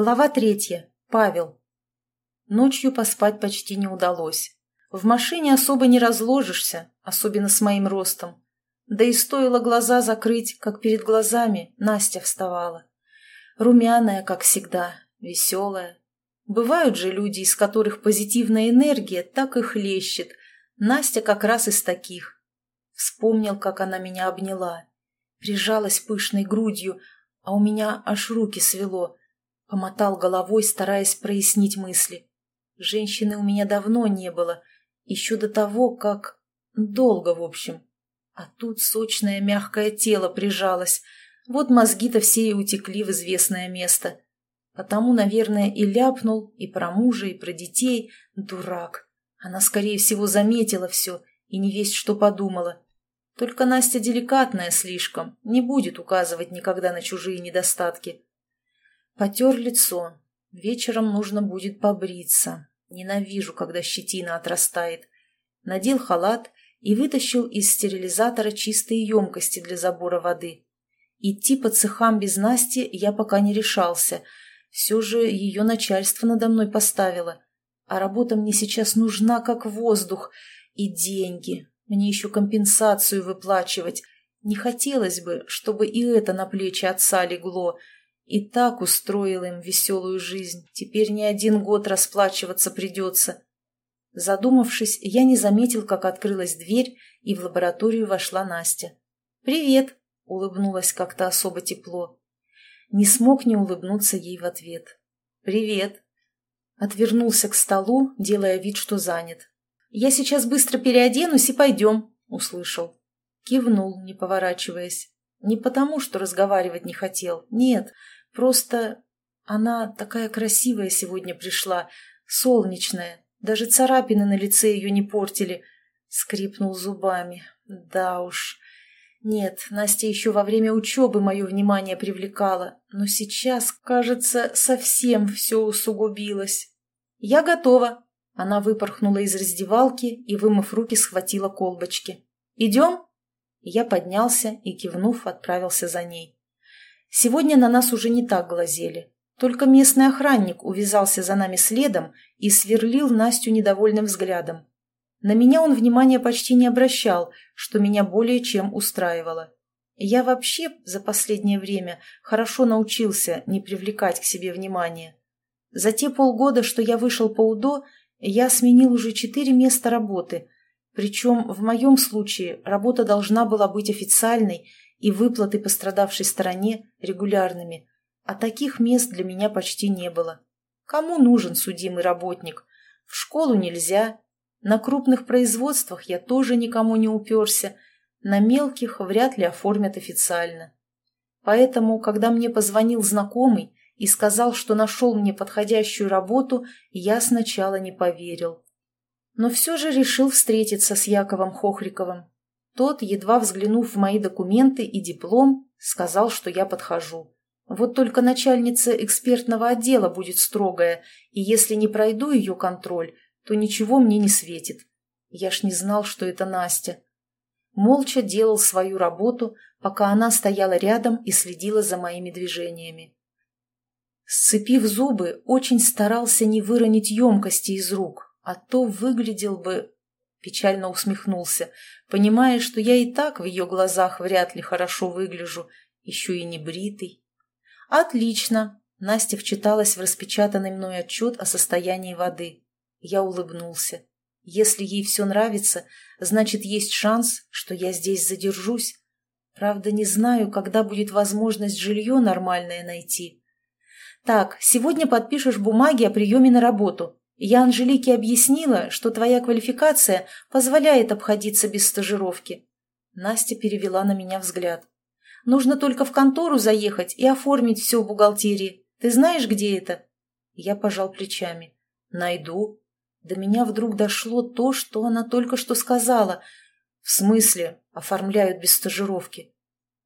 Глава третья. Павел. Ночью поспать почти не удалось. В машине особо не разложишься, особенно с моим ростом. Да и стоило глаза закрыть, как перед глазами Настя вставала. Румяная, как всегда, веселая. Бывают же люди, из которых позитивная энергия так и хлещет. Настя как раз из таких. Вспомнил, как она меня обняла. Прижалась пышной грудью, а у меня аж руки свело – Помотал головой, стараясь прояснить мысли. Женщины у меня давно не было, еще до того, как... Долго, в общем. А тут сочное мягкое тело прижалось. Вот мозги-то все и утекли в известное место. Потому, наверное, и ляпнул и про мужа, и про детей. Дурак. Она, скорее всего, заметила все и не весть, что подумала. Только Настя деликатная слишком, не будет указывать никогда на чужие недостатки. Потер лицо. Вечером нужно будет побриться. Ненавижу, когда щетина отрастает. Надел халат и вытащил из стерилизатора чистые емкости для забора воды. Идти по цехам без Насти я пока не решался. Все же ее начальство надо мной поставило. А работа мне сейчас нужна, как воздух. И деньги. Мне еще компенсацию выплачивать. Не хотелось бы, чтобы и это на плечи отца легло — и так устроил им веселую жизнь. Теперь не один год расплачиваться придется. Задумавшись, я не заметил, как открылась дверь, и в лабораторию вошла Настя. «Привет!» — улыбнулась как-то особо тепло. Не смог не улыбнуться ей в ответ. «Привет!» Отвернулся к столу, делая вид, что занят. «Я сейчас быстро переоденусь и пойдем», — услышал. Кивнул, не поворачиваясь. Не потому, что разговаривать не хотел. Нет, Просто она такая красивая сегодня пришла, солнечная. Даже царапины на лице ее не портили. Скрипнул зубами. Да уж. Нет, Настя еще во время учебы мое внимание привлекала, но сейчас, кажется, совсем все усугубилось. «Я готова!» Она выпорхнула из раздевалки и, вымыв руки, схватила колбочки. «Идем?» Я поднялся и, кивнув, отправился за ней. Сегодня на нас уже не так глазели. Только местный охранник увязался за нами следом и сверлил Настю недовольным взглядом. На меня он внимания почти не обращал, что меня более чем устраивало. Я вообще за последнее время хорошо научился не привлекать к себе внимания. За те полгода, что я вышел по УДО, я сменил уже четыре места работы. Причем в моем случае работа должна была быть официальной и выплаты пострадавшей стороне регулярными, а таких мест для меня почти не было. Кому нужен судимый работник? В школу нельзя, на крупных производствах я тоже никому не уперся, на мелких вряд ли оформят официально. Поэтому, когда мне позвонил знакомый и сказал, что нашел мне подходящую работу, я сначала не поверил. Но все же решил встретиться с Яковом Хохриковым. Тот, едва взглянув в мои документы и диплом, сказал, что я подхожу. Вот только начальница экспертного отдела будет строгая, и если не пройду ее контроль, то ничего мне не светит. Я ж не знал, что это Настя. Молча делал свою работу, пока она стояла рядом и следила за моими движениями. Сцепив зубы, очень старался не выронить емкости из рук, а то выглядел бы Печально усмехнулся, понимая, что я и так в ее глазах вряд ли хорошо выгляжу, еще и не бритый. «Отлично!» — Настя вчиталась в распечатанный мной отчет о состоянии воды. Я улыбнулся. «Если ей все нравится, значит, есть шанс, что я здесь задержусь. Правда, не знаю, когда будет возможность жилье нормальное найти. Так, сегодня подпишешь бумаги о приеме на работу. Я Анжелике объяснила, что твоя квалификация позволяет обходиться без стажировки. Настя перевела на меня взгляд. Нужно только в контору заехать и оформить все в бухгалтерии. Ты знаешь, где это? Я пожал плечами. Найду. До меня вдруг дошло то, что она только что сказала. В смысле оформляют без стажировки?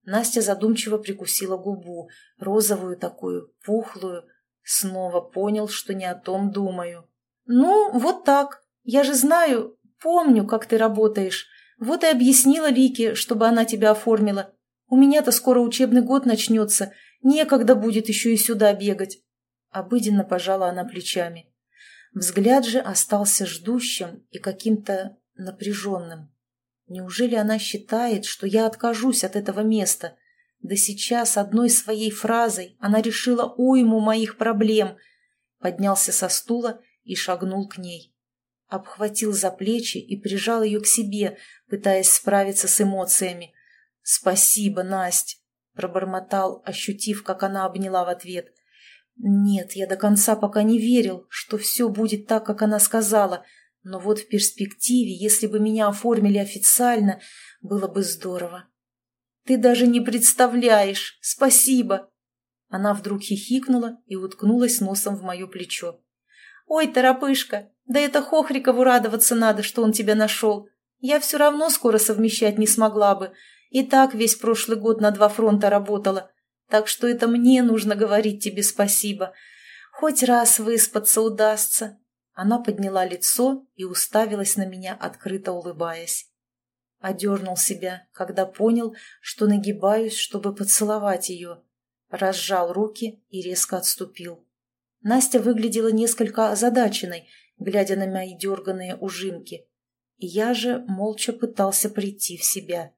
Настя задумчиво прикусила губу, розовую такую, пухлую. Снова понял, что не о том думаю. «Ну, вот так. Я же знаю, помню, как ты работаешь. Вот и объяснила Лике, чтобы она тебя оформила. У меня-то скоро учебный год начнется, некогда будет еще и сюда бегать». Обыденно пожала она плечами. Взгляд же остался ждущим и каким-то напряженным. Неужели она считает, что я откажусь от этого места? Да сейчас одной своей фразой она решила уйму моих проблем. Поднялся со стула и шагнул к ней. Обхватил за плечи и прижал ее к себе, пытаясь справиться с эмоциями. «Спасибо, Насть!» — пробормотал, ощутив, как она обняла в ответ. Нет, я до конца пока не верил, что все будет так, как она сказала, но вот в перспективе, если бы меня оформили официально, было бы здорово. Ты даже не представляешь! Спасибо!» Она вдруг хихикнула и уткнулась носом в мое плечо. «Ой, торопышка, да это Хохрикову радоваться надо, что он тебя нашел. Я все равно скоро совмещать не смогла бы. И так весь прошлый год на два фронта работала. Так что это мне нужно говорить тебе спасибо. Хоть раз выспаться удастся». Она подняла лицо и уставилась на меня, открыто улыбаясь. Одернул себя, когда понял, что нагибаюсь, чтобы поцеловать ее. Разжал руки и резко отступил. Настя выглядела несколько озадаченной, глядя на мои дерганные ужимки. Я же молча пытался прийти в себя.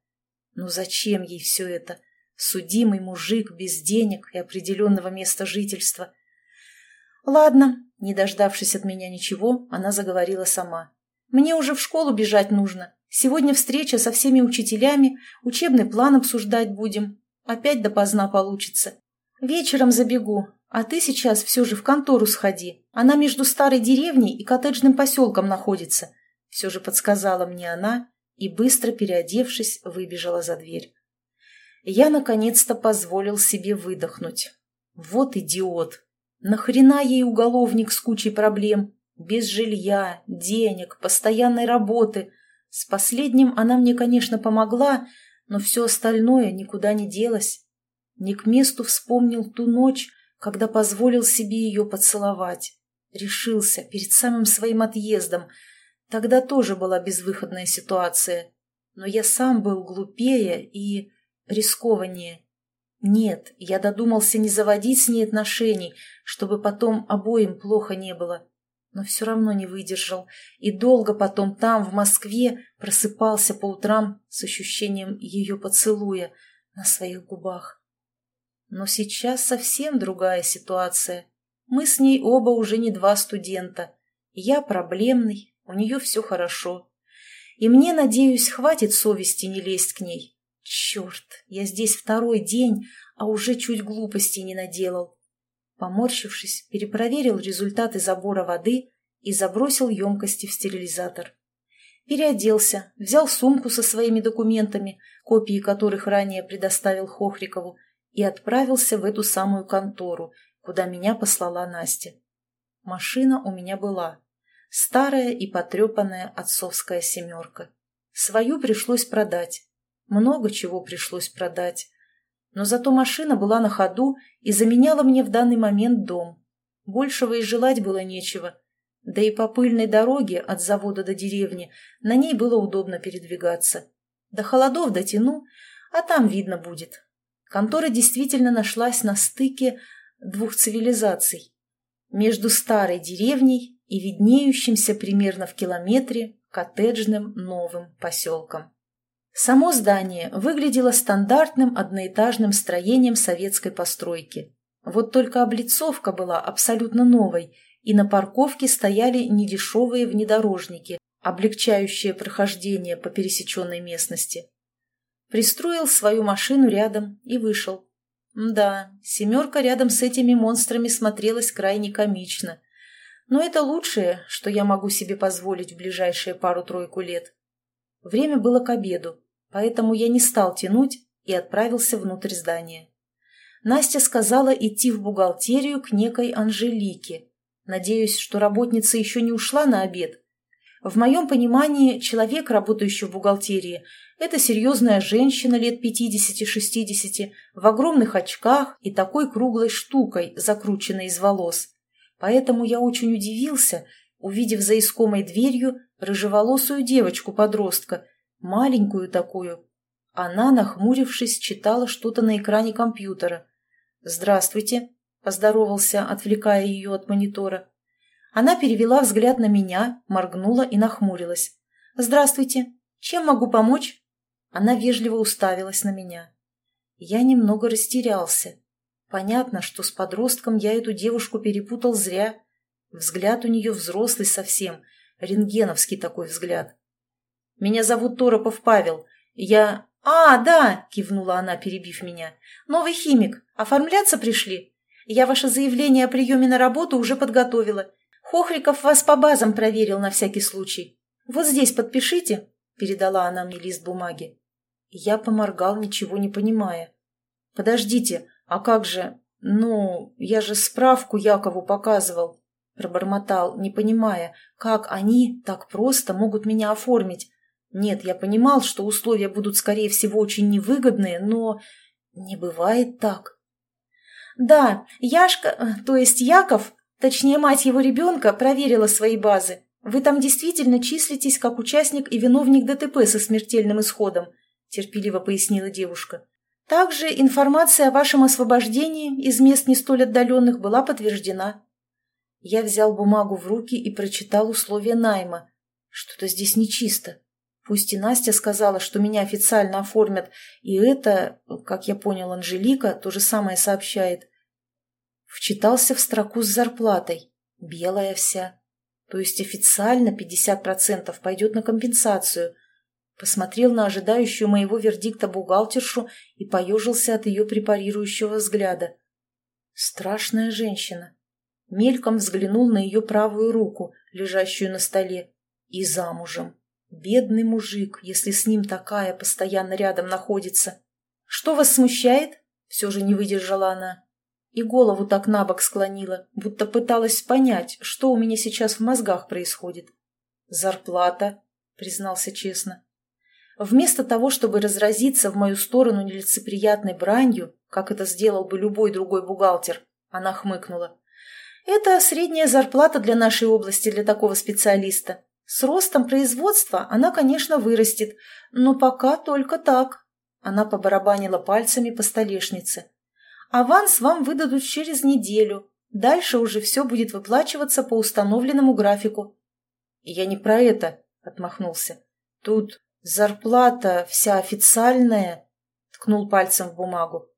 Ну зачем ей все это? Судимый мужик без денег и определенного места жительства. Ладно, не дождавшись от меня ничего, она заговорила сама. Мне уже в школу бежать нужно. Сегодня встреча со всеми учителями, учебный план обсуждать будем. Опять допоздна получится. Вечером забегу, а ты сейчас все же в контору сходи. Она между старой деревней и коттеджным поселком находится. Все же подсказала мне она и, быстро переодевшись, выбежала за дверь. Я, наконец-то, позволил себе выдохнуть. Вот идиот! Нахрена ей уголовник с кучей проблем? Без жилья, денег, постоянной работы – с последним она мне, конечно, помогла, но все остальное никуда не делось. Не к месту вспомнил ту ночь, когда позволил себе ее поцеловать. Решился перед самым своим отъездом. Тогда тоже была безвыходная ситуация. Но я сам был глупее и рискованнее. Нет, я додумался не заводить с ней отношений, чтобы потом обоим плохо не было но все равно не выдержал и долго потом там, в Москве, просыпался по утрам с ощущением ее поцелуя на своих губах. Но сейчас совсем другая ситуация. Мы с ней оба уже не два студента. Я проблемный, у нее все хорошо. И мне, надеюсь, хватит совести не лезть к ней. Черт, я здесь второй день, а уже чуть глупостей не наделал. Поморщившись, перепроверил результаты забора воды и забросил емкости в стерилизатор. Переоделся, взял сумку со своими документами, копии которых ранее предоставил Хохрикову, и отправился в эту самую контору, куда меня послала Настя. Машина у меня была. Старая и потрепанная отцовская семерка. Свою пришлось продать. Много чего пришлось продать но зато машина была на ходу и заменяла мне в данный момент дом. Большего и желать было нечего. Да и по пыльной дороге от завода до деревни на ней было удобно передвигаться. До холодов дотяну, а там видно будет. Контора действительно нашлась на стыке двух цивилизаций. Между старой деревней и виднеющимся примерно в километре коттеджным новым поселком. Само здание выглядело стандартным одноэтажным строением советской постройки. Вот только облицовка была абсолютно новой, и на парковке стояли недешевые внедорожники, облегчающие прохождение по пересеченной местности. Пристроил свою машину рядом и вышел. Да, семерка рядом с этими монстрами смотрелась крайне комично. Но это лучшее, что я могу себе позволить в ближайшие пару-тройку лет. Время было к обеду поэтому я не стал тянуть и отправился внутрь здания. Настя сказала идти в бухгалтерию к некой Анжелике. Надеюсь, что работница еще не ушла на обед. В моем понимании, человек, работающий в бухгалтерии, это серьезная женщина лет 50-60 в огромных очках и такой круглой штукой, закрученной из волос. Поэтому я очень удивился, увидев за искомой дверью рыжеволосую девочку-подростка маленькую такую. Она, нахмурившись, читала что-то на экране компьютера. «Здравствуйте», поздоровался, отвлекая ее от монитора. Она перевела взгляд на меня, моргнула и нахмурилась. «Здравствуйте. Чем могу помочь?» Она вежливо уставилась на меня. Я немного растерялся. Понятно, что с подростком я эту девушку перепутал зря. Взгляд у нее взрослый совсем, рентгеновский такой взгляд. «Меня зовут Торопов Павел. Я...» «А, да!» – кивнула она, перебив меня. «Новый химик. Оформляться пришли? Я ваше заявление о приеме на работу уже подготовила. Хохриков вас по базам проверил на всякий случай. Вот здесь подпишите», – передала она мне лист бумаги. Я поморгал, ничего не понимая. «Подождите, а как же... Ну, я же справку Якову показывал», – пробормотал, не понимая, как они так просто могут меня оформить. Нет, я понимал, что условия будут, скорее всего, очень невыгодные, но не бывает так. Да, Яшка, э, то есть Яков, точнее мать его ребенка, проверила свои базы. Вы там действительно числитесь как участник и виновник ДТП со смертельным исходом, терпеливо пояснила девушка. Также информация о вашем освобождении из мест не столь отдаленных была подтверждена. Я взял бумагу в руки и прочитал условия найма. Что-то здесь нечисто. Пусть и Настя сказала, что меня официально оформят, и это, как я понял, Анжелика то же самое сообщает. Вчитался в строку с зарплатой. Белая вся. То есть официально 50% пойдет на компенсацию. Посмотрел на ожидающую моего вердикта бухгалтершу и поежился от ее препарирующего взгляда. Страшная женщина. Мельком взглянул на ее правую руку, лежащую на столе, и замужем. Бедный мужик, если с ним такая постоянно рядом находится. Что вас смущает? Все же не выдержала она. И голову так на бок склонила, будто пыталась понять, что у меня сейчас в мозгах происходит. Зарплата, признался честно. Вместо того, чтобы разразиться в мою сторону нелицеприятной бранью, как это сделал бы любой другой бухгалтер, она хмыкнула. Это средняя зарплата для нашей области для такого специалиста. С ростом производства она, конечно, вырастет, но пока только так. Она побарабанила пальцами по столешнице. Аванс вам выдадут через неделю. Дальше уже все будет выплачиваться по установленному графику. Я не про это, отмахнулся. Тут зарплата вся официальная, ткнул пальцем в бумагу.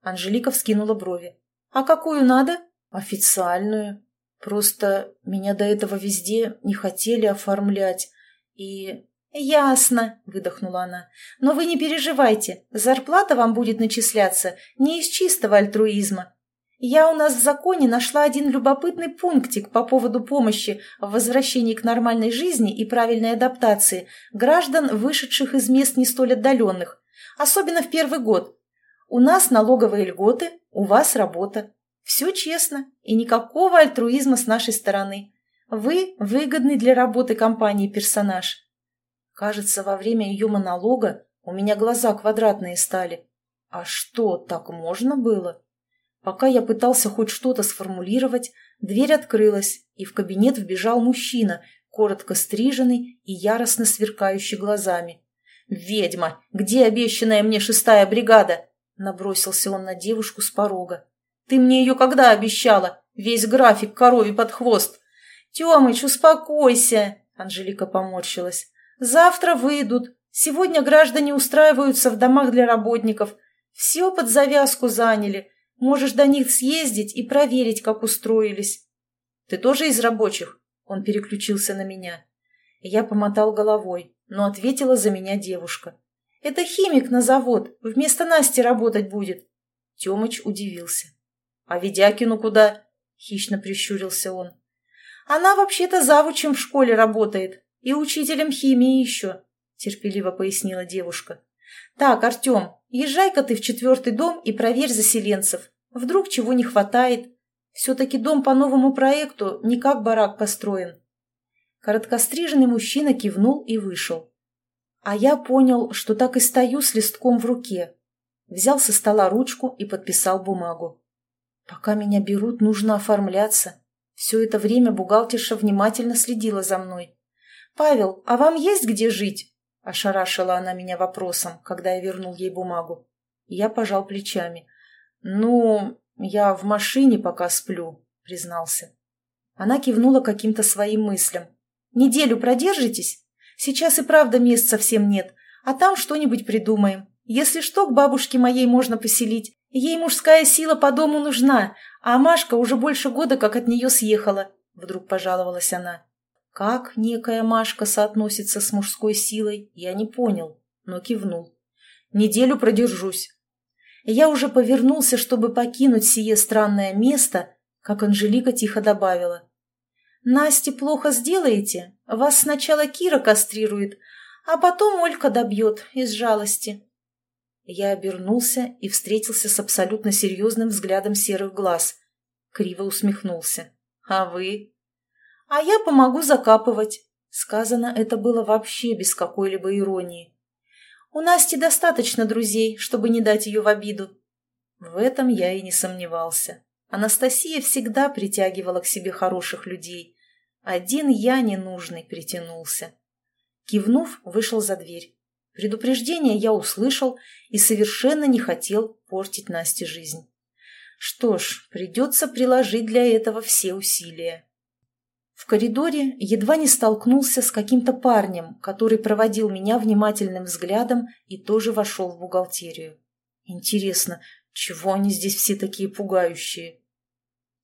Анжелика вскинула брови. А какую надо? Официальную. Просто меня до этого везде не хотели оформлять. И... «Ясно», — выдохнула она. «Но вы не переживайте, зарплата вам будет начисляться не из чистого альтруизма. Я у нас в законе нашла один любопытный пунктик по поводу помощи в возвращении к нормальной жизни и правильной адаптации граждан, вышедших из мест не столь отдаленных, особенно в первый год. У нас налоговые льготы, у вас работа. Все честно и никакого альтруизма с нашей стороны. Вы выгодный для работы компании персонаж. Кажется, во время ее монолога у меня глаза квадратные стали. А что, так можно было? Пока я пытался хоть что-то сформулировать, дверь открылась, и в кабинет вбежал мужчина, коротко стриженный и яростно сверкающий глазами. «Ведьма! Где обещанная мне шестая бригада?» Набросился он на девушку с порога. Ты мне ее когда обещала? Весь график корове под хвост. Темыч, успокойся, Анжелика поморщилась. Завтра выйдут. Сегодня граждане устраиваются в домах для работников. Все под завязку заняли. Можешь до них съездить и проверить, как устроились. Ты тоже из рабочих? Он переключился на меня. Я помотал головой, но ответила за меня девушка. Это химик на завод. Вместо Насти работать будет. Темыч удивился. «А Ведякину куда?» — хищно прищурился он. «Она вообще-то завучем в школе работает и учителем химии еще», — терпеливо пояснила девушка. «Так, Артем, езжай-ка ты в четвертый дом и проверь заселенцев. Вдруг чего не хватает. Все-таки дом по новому проекту не как барак построен». Короткостриженный мужчина кивнул и вышел. А я понял, что так и стою с листком в руке. Взял со стола ручку и подписал бумагу. Пока меня берут, нужно оформляться. Все это время бухгалтерша внимательно следила за мной. «Павел, а вам есть где жить?» – ошарашила она меня вопросом, когда я вернул ей бумагу. Я пожал плечами. «Ну, «Я в машине пока сплю», — признался. Она кивнула каким-то своим мыслям. «Неделю продержитесь? Сейчас и правда мест совсем нет, а там что-нибудь придумаем. Если что, к бабушке моей можно поселить. Ей мужская сила по дому нужна, а Машка уже больше года как от нее съехала», — вдруг пожаловалась она. Как некая Машка соотносится с мужской силой, я не понял, но кивнул. «Неделю продержусь». Я уже повернулся, чтобы покинуть сие странное место, как Анжелика тихо добавила. «Насте плохо сделаете? Вас сначала Кира кастрирует, а потом Олька добьет из жалости». Я обернулся и встретился с абсолютно серьезным взглядом серых глаз. Криво усмехнулся. «А вы?» «А я помогу закапывать». Сказано это было вообще без какой-либо иронии. «У Насти достаточно друзей, чтобы не дать ее в обиду». В этом я и не сомневался. Анастасия всегда притягивала к себе хороших людей. Один я ненужный притянулся. Кивнув, вышел за дверь. Предупреждение я услышал и совершенно не хотел портить Насте жизнь. Что ж, придется приложить для этого все усилия. В коридоре едва не столкнулся с каким-то парнем, который проводил меня внимательным взглядом и тоже вошел в бухгалтерию. Интересно, чего они здесь все такие пугающие?